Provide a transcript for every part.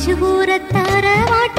மஷகூரத்தார வாட்ட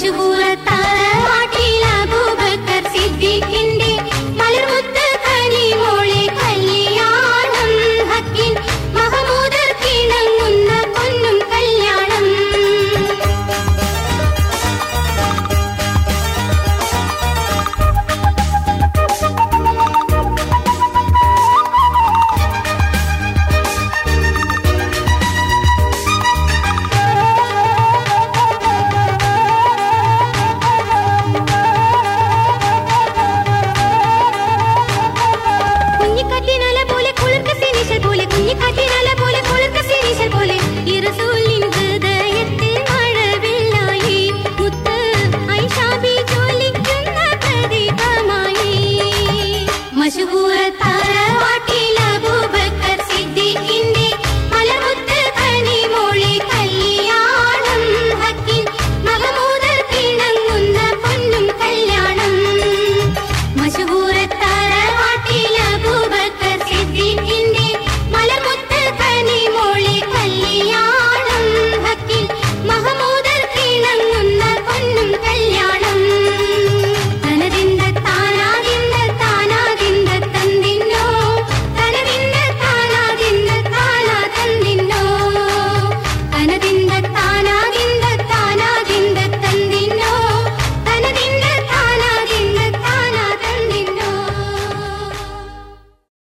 खुशबू लता तारा।